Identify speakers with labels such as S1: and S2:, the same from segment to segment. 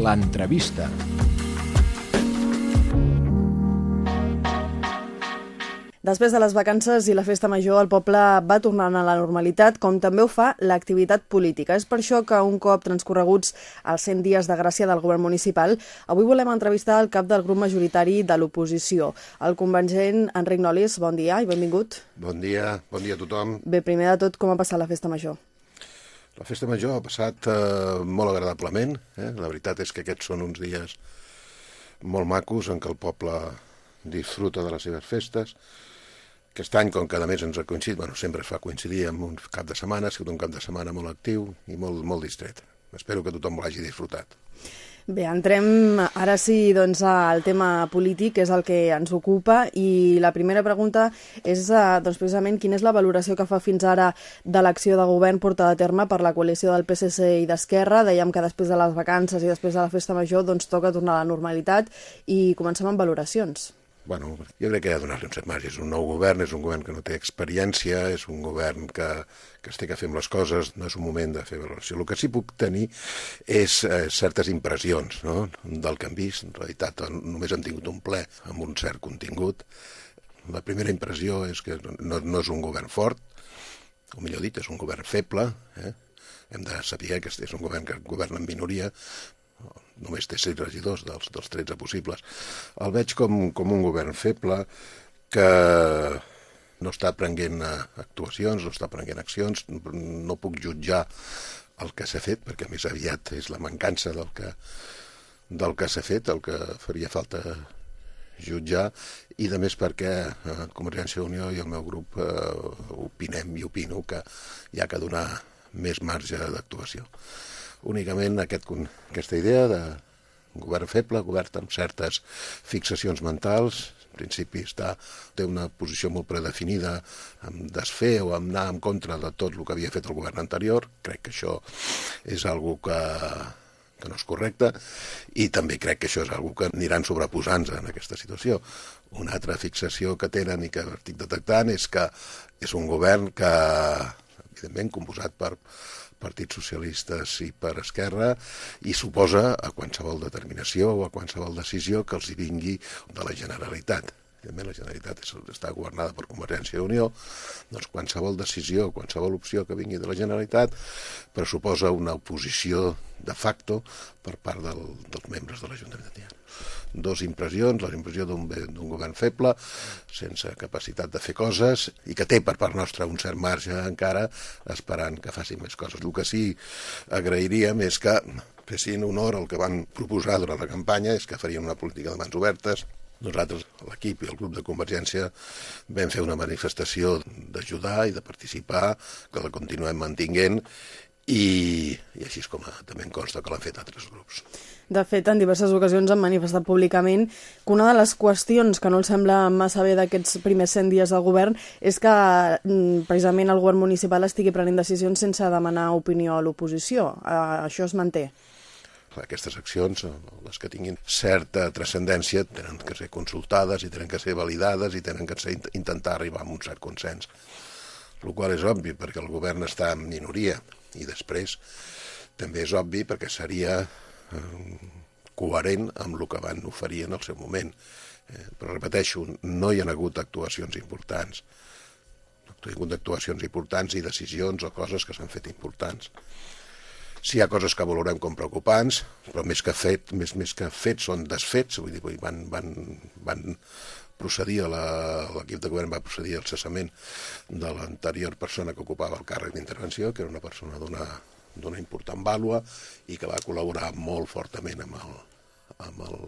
S1: l'entrevista.
S2: Després de les vacances i la festa major, el poble va tornant a la normalitat, com també ho fa l'activitat política. És per això que un cop transcorreguts els 100 dies de gràcia del govern municipal, avui volem entrevistar el cap del grup majoritari de l'oposició, el convencent Enric Nolis. Bon dia i benvingut.
S3: Bon dia, bon dia a tothom.
S2: Bé, primer de tot, com ha passat la festa major?
S3: La festa major ha passat eh, molt agradablement. Eh? La veritat és que aquests són uns dies molt macos en què el poble disfruta de les seves festes. Aquest any, com cada mes ens ha coincidit, bueno, sempre es fa coincidir amb un cap de setmana, ha sigut un cap de setmana molt actiu i molt, molt distret. Espero que tothom l'hagi disfrutat.
S2: Bé, entrem ara sí doncs, al tema polític, que és el que ens ocupa, i la primera pregunta és eh, doncs, precisament quina és la valoració que fa fins ara de l'acció de govern portada a terme per la coalició del PSC i d'Esquerra. Dèiem que després de les vacances i després de la festa major doncs, toca tornar a la normalitat i comencem amb valoracions
S3: bueno, jo crec que ha de donar-li un cert marge. És un nou govern, és un govern que no té experiència, és un govern que, que es té que fer amb les coses, no és un moment de fer valoració. El que sí puc tenir és eh, certes impressions no? del que hem vist. En realitat només hem tingut un ple amb un cert contingut. La primera impressió és que no, no és un govern fort, o millor dit, és un govern feble, eh? hem de saber que és un govern que governa en minoria, només té 6 regidors dels, dels 13 possibles. El veig com, com un govern feble que no està prenent eh, actuacions, no està prenent accions, no puc jutjar el que s'ha fet, perquè més aviat és la mancança del que, del que s'ha fet, el que faria falta jutjar, i de més perquè eh, Convergència i Unió i el meu grup eh, opinem i opino que hi ha que donar més marge d'actuació únicament aquest, aquesta idea de govern feble, govern amb certes fixacions mentals, en principi està, té una posició molt predefinida amb desfer o amb anar en contra de tot el que havia fet el govern anterior. Crec que això és algo que, que no és correcte i també crec que això és algo que aniran sobreposant-se en aquesta situació. Una altra fixació que tenen i que estic detectant és que és un govern que, evidentment, composat per partits socialistes i per Esquerra i suposa a qualsevol determinació o a qualsevol decisió que els hi vingui de la Generalitat. Evidentment, la Generalitat està governada per Convergència i Unió, doncs qualsevol decisió, qualsevol opció que vingui de la Generalitat pressuposa una oposició de facto per part del, dels membres de l'Ajuntament dos impressions, la impressió d'un govern feble, sense capacitat de fer coses, i que té per part nostra un cert marge encara, esperant que facin més coses. El que sí agrairíem és que fessin honor al que van proposar durant la campanya, és que farien una política de mans obertes, nosaltres, l'equip i el grup de Convergència, vam fer una manifestació d'ajudar i de participar, que la continuem mantinguent, i, i així és com també em consta que l'han fet altres grups.
S2: De fet, en diverses ocasions han manifestat públicament que una de les qüestions que no els sembla massa bé d'aquests primers 100 dies del govern és que mm, precisament el govern municipal estigui prenent decisions sense demanar opinió a l'oposició. Uh, això es manté?
S3: Aquestes accions, les que tinguin certa transcendència, tenen que ser consultades i tenen que ser validades i tenen que ser, intentar arribar a un cert consens. El qual és obvi, perquè el govern està en minoria i després també és obvi perquè seria eh, coherent amb el que van oferir en el seu moment. Eh, però repeteixo, no hi ha hagut actuacions importants. No hi ha hagut actuacions importants i decisions o coses que s'han fet importants. Si hi ha coses que valorem com preocupants, però més que fet, més, més que fets són desfets, vull dir, van, van, van procedir l'equip de govern va procedir al cessament de l'anterior persona que ocupava el càrrec d'intervenció, que era una persona d'una important vàlua i que va col·laborar molt fortament amb el, amb el,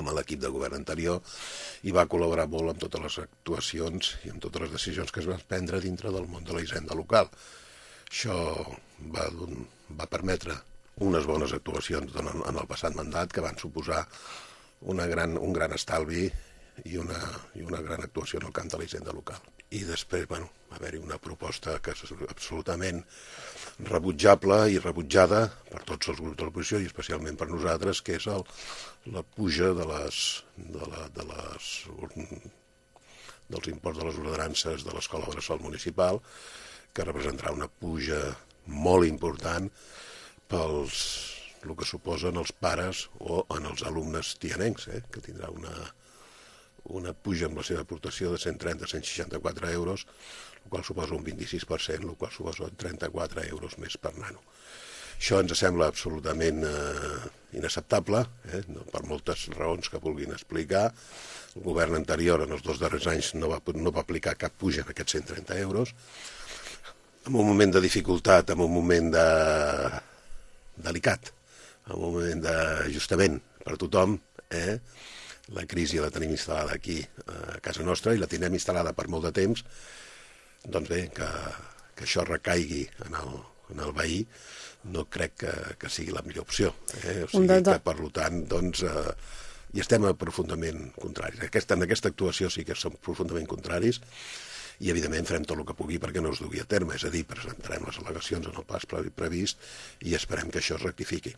S3: amb l'equip de govern anterior i va col·laborar molt amb totes les actuacions i amb totes les decisions que es van prendre dintre del món de la hisenda local. Això va, va permetre unes bones actuacions en, en el passat mandat que van suposar una gran, un gran estalvi i una, i una gran actuació en el camp de la hisenda local. I després, bueno, va haver-hi una proposta que és absolutament rebutjable i rebutjada per tots els grups de l'oposició i especialment per nosaltres, que és el, la puja de les, de la, de les, dels imports de les ordenances de l'escola Bressol Municipal, que representarà una puja molt important pels el que suposen els pares o en els alumnes tianencs, eh, que tindrà una, una puja amb la seva aportació de 130-164 euros, el qual suposa un 26%, el qual suposa 34 euros més per nano. Això ens sembla absolutament eh, inacceptable, eh, no, per moltes raons que vulguin explicar. El govern anterior, en els dos darrers anys, no va, no va aplicar cap puja en aquests 130 euros. En un moment de dificultat, en un moment de... delicat, en un moment d'ajustament per tothom, eh, la crisi la tenim instal·lada aquí a casa nostra i la tindrem instal·lada per molt de temps, doncs bé, que, que això recaigui en el, en el veí no crec que, que sigui la millor opció. Eh? O sigui que, per tant, doncs, eh, hi estem profundament contraris. Aquesta, en aquesta actuació sí que som profundament contraris i, evidentment, farem tot el que pugui perquè no es dugui a terme, és a dir, presentarem les al·legacions en el pas previst i esperem que això es rectifiqui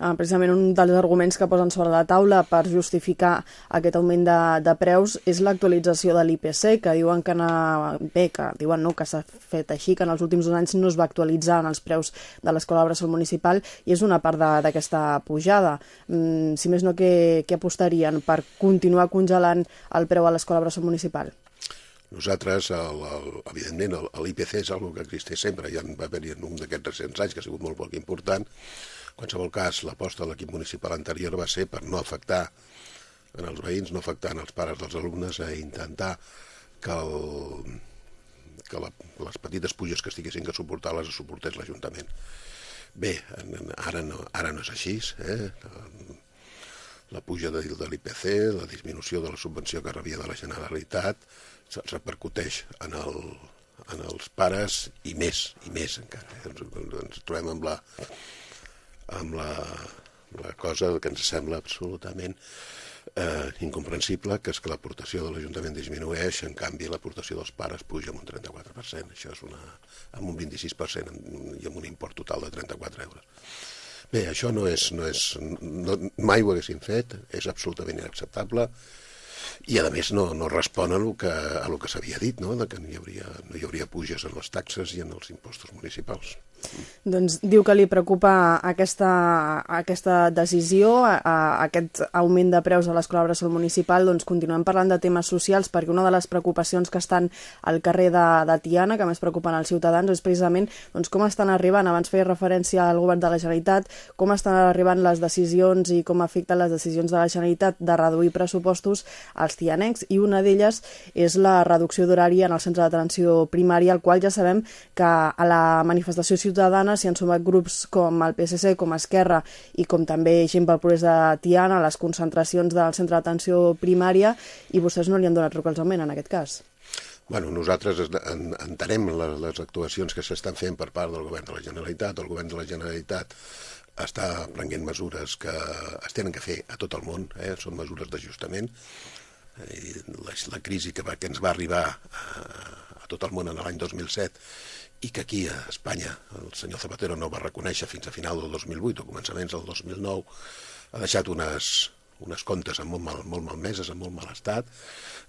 S2: eh, precisament un dels arguments que posen sobre la taula per justificar aquest augment de, de preus és l'actualització de l'IPC, que diuen que, na, bé, que diuen no, que s'ha fet així, que en els últims dos anys no es va actualitzar en els preus de l'escola Bressol Municipal i és una part d'aquesta pujada. Mm, si més no, què, què apostarien per continuar congelant el preu a l'escola Bressol Municipal?
S3: Nosaltres, el, el, evidentment, l'IPC és una que existeix sempre, ja va haver-hi en un d'aquests recents anys, que ha sigut molt poc important, qualsevol cas, l'aposta de l'equip municipal anterior va ser per no afectar en els veïns, no afectar en els pares dels alumnes, a intentar que, el, que la, les petites puges que estiguessin que suportar les suportés l'Ajuntament. Bé, ara no, ara no és així. Eh? La puja de, de l'IPC, la disminució de la subvenció que rebia de la Generalitat, repercuteix en, el, en els pares i més, i més encara. Ens, ens trobem amb la, amb la, la cosa que ens sembla absolutament eh, incomprensible, que és que l'aportació de l'Ajuntament disminueix, en canvi l'aportació dels pares puja amb un 34%, això és una, amb un 26% i amb un import total de 34 euros. Bé, això no és, no és, no, mai ho haguéssim fet, és absolutament inacceptable, i a més no, no respon a el que, a lo que s'havia dit, no? de que no hi, hauria, no hi hauria puges en les taxes i en els impostos municipals.
S2: Doncs diu que li preocupa aquesta, aquesta decisió, a, a aquest augment de preus a l'escola Bressol Municipal. Doncs continuem parlant de temes socials perquè una de les preocupacions que estan al carrer de, de Tiana, que més preocupen als ciutadans, és precisament doncs, com estan arribant, abans feia referència al govern de la Generalitat, com estan arribant les decisions i com afecten les decisions de la Generalitat de reduir pressupostos als tianencs i una d'elles és la reducció d'horari en el centre d'atenció primària, al qual ja sabem que a la manifestació ciutadana s'hi han sumat grups com el PSC, com Esquerra i com també gent pel progrés de Tiana, les concentracions del centre d'atenció primària, i vostès no li han donat recolzament en aquest cas.
S3: Bueno, nosaltres entenem les, les actuacions que s'estan fent per part del govern de la Generalitat. El govern de la Generalitat està prenent mesures que es tenen que fer a tot el món, eh? són mesures d'ajustament. Eh, la, crisi que, va, que ens va arribar a, a tot el món en l'any 2007 i que aquí a Espanya el senyor Zapatero no va reconèixer fins a final del 2008 o començaments del 2009, ha deixat unes, unes comptes amb molt, mal, molt malmeses, en molt mal estat,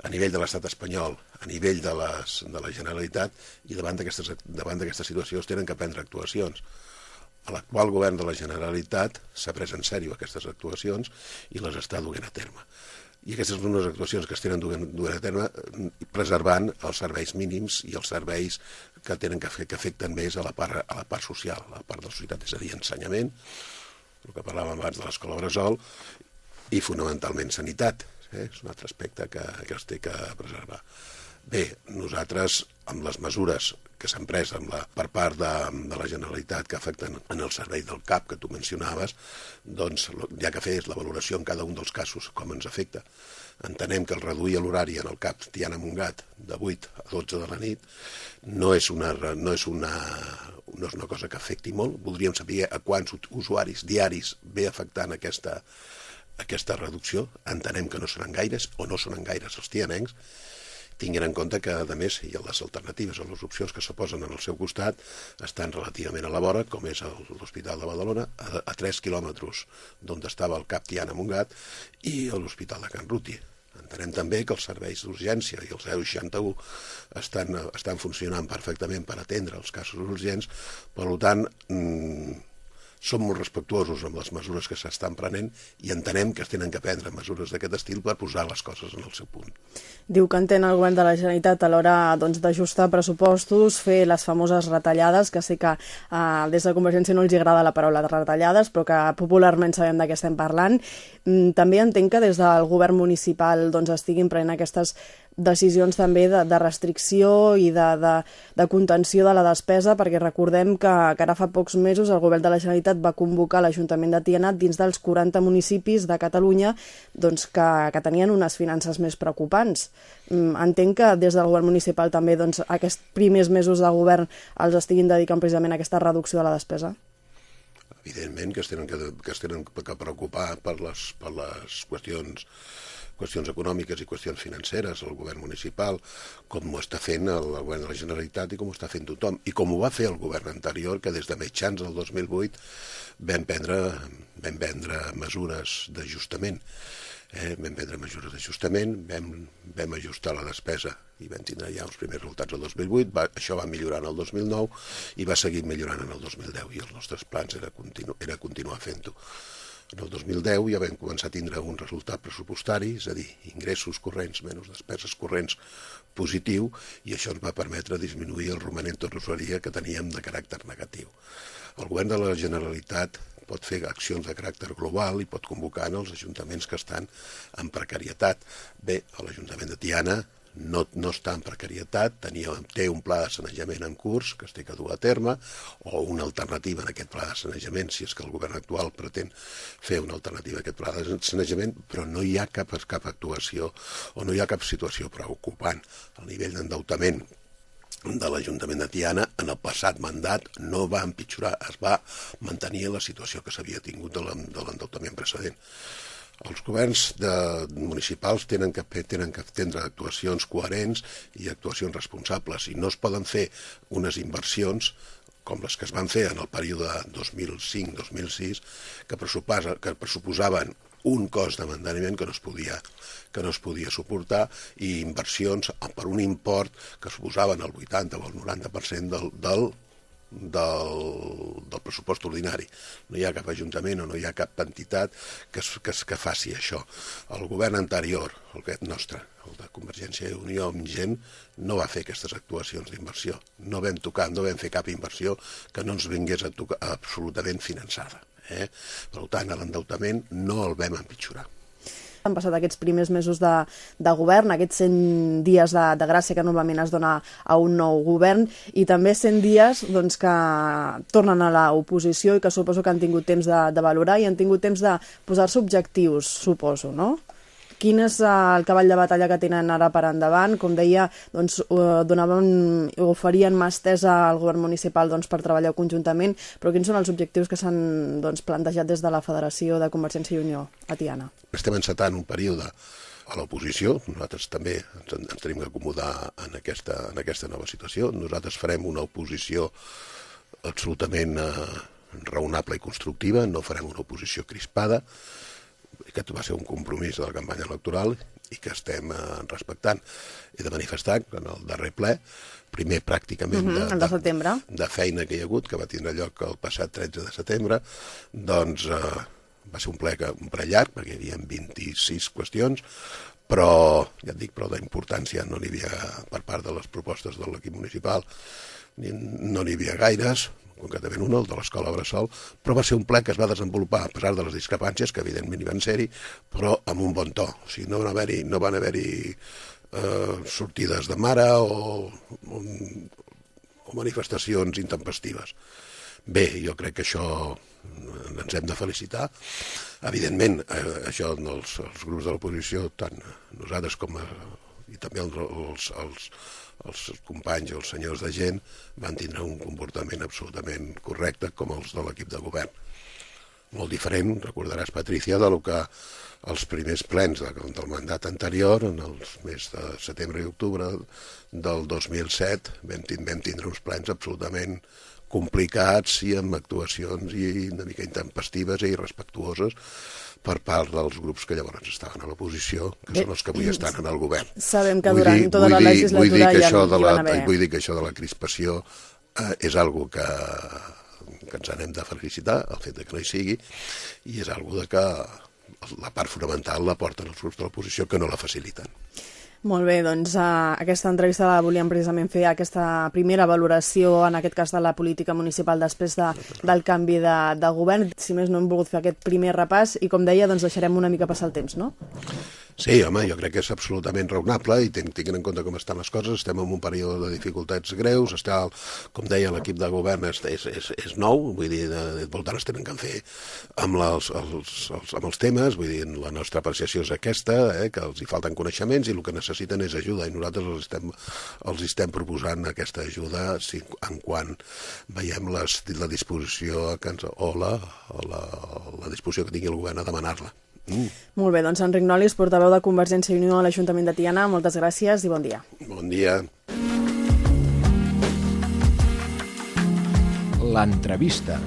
S3: a nivell de l'estat espanyol, a nivell de, les, de la Generalitat, i davant d'aquesta situació es tenen que prendre actuacions. L'actual govern de la Generalitat s'ha pres en sèrio aquestes actuacions i les està duent a terme i aquestes són unes actuacions que es tenen duent, duent a terme preservant els serveis mínims i els serveis que tenen que, que afecten més a la, part, a la part social, a la part de la societat, és a dir, ensenyament, el que parlàvem abans de l'escola Bressol, i fonamentalment sanitat, eh? és un altre aspecte que, que es té que preservar. Bé, nosaltres, amb les mesures que s'han pres amb la, per part de, de la Generalitat que afecten en el servei del CAP que tu mencionaves, doncs ja que fes la valoració en cada un dels casos com ens afecta. Entenem que el reduir l'horari en el CAP Tiana Montgat de 8 a 12 de la nit no és una, no és una, no és una cosa que afecti molt. Voldríem saber a quants usuaris diaris ve afectant aquesta, aquesta reducció. Entenem que no seran gaires o no seran gaires els tianencs tinguin en compte que, a més, hi ha les alternatives o les opcions que s'oposen en el seu costat estan relativament a la vora, com és l'Hospital de Badalona, a, a 3 quilòmetres d'on estava el CAP Tiana Montgat i l'Hospital de Can Ruti. Entenem també que els serveis d'urgència i el 061 estan, estan funcionant perfectament per atendre els casos urgents, per tant, mmm, som molt respectuosos amb les mesures que s'estan prenent i entenem que es tenen que prendre mesures d'aquest estil per posar les coses en el seu punt.
S2: Diu que entén el govern de la Generalitat a l'hora doncs, d'ajustar doncs, pressupostos, fer les famoses retallades, que sé que eh, des de Convergència no els agrada la paraula de retallades, però que popularment sabem de què estem parlant. Mm, també entenc que des del govern municipal doncs, estiguin prenent aquestes decisions també de, de restricció i de, de, de contenció de la despesa, perquè recordem que, que ara fa pocs mesos el govern de la Generalitat va convocar l'Ajuntament de Tianat dins dels 40 municipis de Catalunya doncs, que, que tenien unes finances més preocupants. Mm, entenc que des del govern municipal també doncs, aquests primers mesos de govern els estiguin dedicant precisament a aquesta reducció de la despesa.
S3: Evidentment que es tenen que, que, es tenen que preocupar per les, per les qüestions qüestions econòmiques i qüestions financeres al govern municipal, com ho està fent el, el govern de la Generalitat i com ho està fent tothom, i com ho va fer el govern anterior, que des de mitjans del 2008 vam prendre, vam prendre mesures d'ajustament. Eh, vam prendre mesures d'ajustament, vam, vam ajustar la despesa i vam tindre ja els primers resultats el 2008, va, això va millorar en el 2009 i va seguir millorant en el 2010 i els nostres plans era, continu, era continuar fent-ho. En el 2010 ja vam començar a tindre un resultat pressupostari, és a dir, ingressos corrents menys despeses corrents positiu, i això ens va permetre disminuir el romanent d'usuaria que teníem de caràcter negatiu. El govern de la Generalitat pot fer accions de caràcter global i pot convocar en els ajuntaments que estan en precarietat. Bé, a l'Ajuntament de Tiana no, no està en precarietat, tenia, té un pla de sanejament en curs que es té que dur a terme, o una alternativa en aquest pla de sanejament, si és que el govern actual pretén fer una alternativa a aquest pla de sanejament, però no hi ha cap, cap actuació o no hi ha cap situació preocupant. El nivell d'endeutament de l'Ajuntament de Tiana en el passat mandat no va empitjorar, es va mantenir la situació que s'havia tingut de l'endeutament precedent els governs de, municipals tenen que, tenen que tindre actuacions coherents i actuacions responsables i no es poden fer unes inversions com les que es van fer en el període 2005-2006 que, que pressuposaven un cost de manteniment que no es podia que no es podia suportar i inversions per un import que suposaven el 80 o el 90% del, del del, del pressupost ordinari. No hi ha cap ajuntament o no hi ha cap entitat que, que, que faci això. El govern anterior, el govern nostre, el de Convergència i Unió amb gent, no va fer aquestes actuacions d'inversió. No vam tocar, no vam fer cap inversió que no ens vingués a tocar, absolutament finançada. Eh? Per tant, l'endeutament no el vam empitjorar
S2: han passat aquests primers mesos de, de govern, aquests 100 dies de, de gràcia que normalment es dona a un nou govern, i també 100 dies doncs, que tornen a l'oposició i que suposo que han tingut temps de, de valorar i han tingut temps de posar-se objectius, suposo, no? Quin és eh, el cavall de batalla que tenen ara per endavant? Com deia, doncs, eh, donaven, oferien mà estesa al govern municipal doncs, per treballar conjuntament, però quins són els objectius que s'han doncs, plantejat des de la Federació de Convergència i Unió a Tiana?
S3: Estem encetant un període a l'oposició, nosaltres també ens, ens tenim que acomodar en aquesta, en aquesta nova situació. Nosaltres farem una oposició absolutament eh, raonable i constructiva, no farem una oposició crispada, aquest va ser un compromís de la campanya electoral i que estem eh, respectant. He de manifestar que en el darrer ple, primer pràcticament
S2: uh -huh, de, de, setembre.
S3: de feina que hi ha hagut, que va tindre lloc el passat 13 de setembre, doncs eh, va ser un ple, que, un ple llarg, perquè hi havia 26 qüestions, però, ja et dic, però d'importància no n'hi havia per part de les propostes de l'equip municipal, ni, no n'hi havia gaires, concretament un, el de l'escola Bressol, però va ser un ple que es va desenvolupar, a pesar de les discrepàncies, que evidentment hi van ser-hi, però amb un bon to. O sigui, no van haver-hi no van haver eh, sortides de mare o, o, o manifestacions intempestives. Bé, jo crec que això ens hem de felicitar. Evidentment, eh, això els, els grups de l'oposició, tant nosaltres com a, i també els, els, els, els companys o els senyors de gent van tindre un comportament absolutament correcte com els de l'equip de govern. Molt diferent, recordaràs, Patricia, de lo que els primers plens de, del mandat anterior, en els mesos de setembre i octubre del 2007, vam, vam tindre uns plens absolutament complicats i amb actuacions i una mica intempestives i irrespectuoses per part dels grups que llavors estaven a l'oposició, que Bé, són els que avui estan en el govern.
S2: Sabem que durant dir, tota la legislatura
S3: vull dir que
S2: ja,
S3: això de la. Vull dir que això de la crispació eh, és algo que, que que ens anem de felicitar, el fet de que no hi sigui, i és algo de que la part fonamental la porten els grups de l'oposició que no la faciliten.
S2: Molt bé, doncs uh, aquesta entrevista la volíem precisament fer aquesta primera valoració, en aquest cas de la política municipal després de, del canvi de, de govern. Si més no hem volgut fer aquest primer repàs i com deia, doncs deixarem una mica passar el temps, no?
S3: Sí, home, jo crec que és absolutament raonable i ten, tinguent en compte com estan les coses, estem en un període de dificultats greus, està, com deia, l'equip de govern és, és, és, és nou, vull dir, de, de voltant es tenen que fer amb, les, els, els, amb els temes, vull dir, la nostra apreciació és aquesta, eh, que els hi falten coneixements i el que necessiten és ajuda i nosaltres els estem, els estem proposant aquesta ajuda si, en quan veiem les, la disposició que ens, o, la, o la, la disposició que tingui el govern a demanar-la.
S2: Mm. Molt bé, doncs Enric Nolis, portaveu de Convergència i Unió a l'Ajuntament de Tiana, moltes gràcies i bon dia.
S3: Bon dia.
S1: L'entrevista.